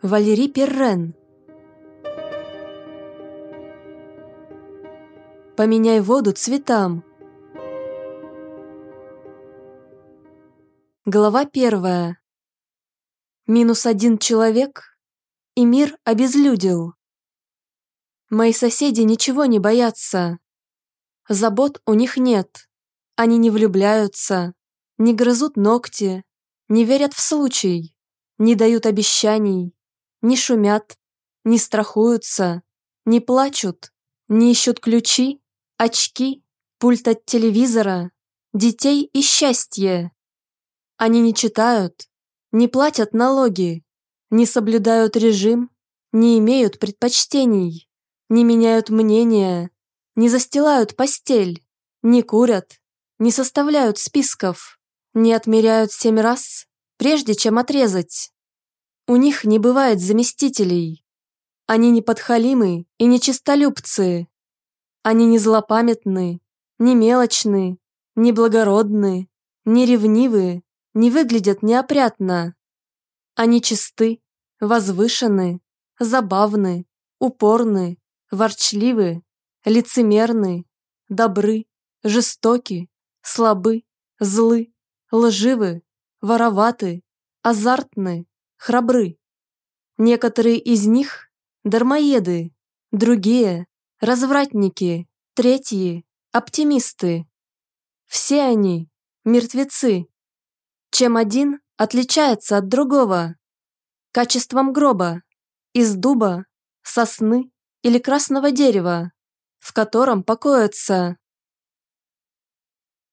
Валерий Перрен. Поменяй воду цветам. Глава первая. Минус один человек, и мир обезлюдил. Мои соседи ничего не боятся. Забот у них нет. Они не влюбляются, не грызут ногти, не верят в случай, не дают обещаний, не шумят, не страхуются, не плачут, не ищут ключи, очки, пульт от телевизора, детей и счастье. Они не читают, не платят налоги, не соблюдают режим, не имеют предпочтений, не меняют мнения, не застилают постель, не курят, не составляют списков, не отмеряют семь раз, прежде чем отрезать. У них не бывает заместителей. Они не подхалимы и не чистолюбцы. Они не злопамятны, не мелочны, не благородны, не ревнивы, не выглядят неопрятно. Они чисты, возвышены, забавны, упорны, ворчливы, лицемерны, добры, жестоки, слабы, злы, лживы, вороваты, азартны, храбры. Некоторые из них – дармоеды, другие – развратники, третьи – оптимисты. Все они – мертвецы. Чем один отличается от другого? Качеством гроба, из дуба, сосны или красного дерева, в котором покоятся.